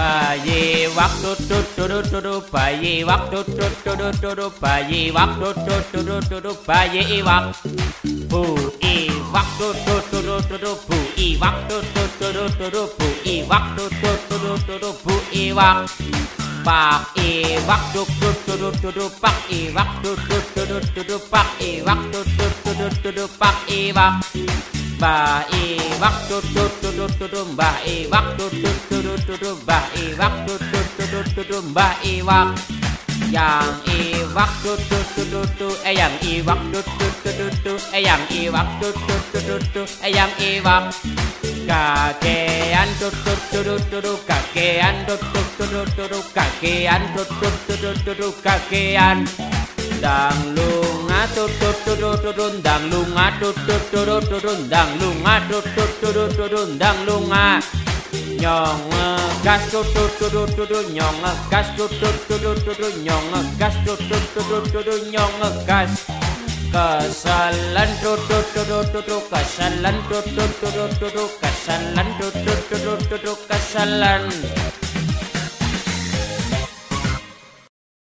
Bayi waktu tut tut tut tut bayi waktu tut tut tut tut bayi waktu tut tut tut tut bayi wak bu i waktu tut tut tut tut bu i waktu tut tut tut tut bu i waktu tut tut tut tut bu i wak pak i waktu tut tut tut tut pak i waktu tut tut tut tut pak i waktu tut tut tut tut pak i wak Mbah i waktu tut tut tut tut mbah i waktu tut tut tut tut mbah i waktu tut tut tut tut mbah i wak yang i waktu tut tut tut tut eh yang i waktu tut tut tut tut eh yang i waktu tut tut tut tut eh yang i wak kakean tut tut tut tut tut kakean tut tut tut tut tut kakean tut tut tut tut tut kakean a to to to to to run dang lung a to to to to to run dang lung a to to to to to run dang lung a nhong gas to to to to to to nhong gas to to to to to to nhong gas to to to to to to nhong gas kasalan to to to to to to kasalan to to to to to to kasalan to to to to to kasalan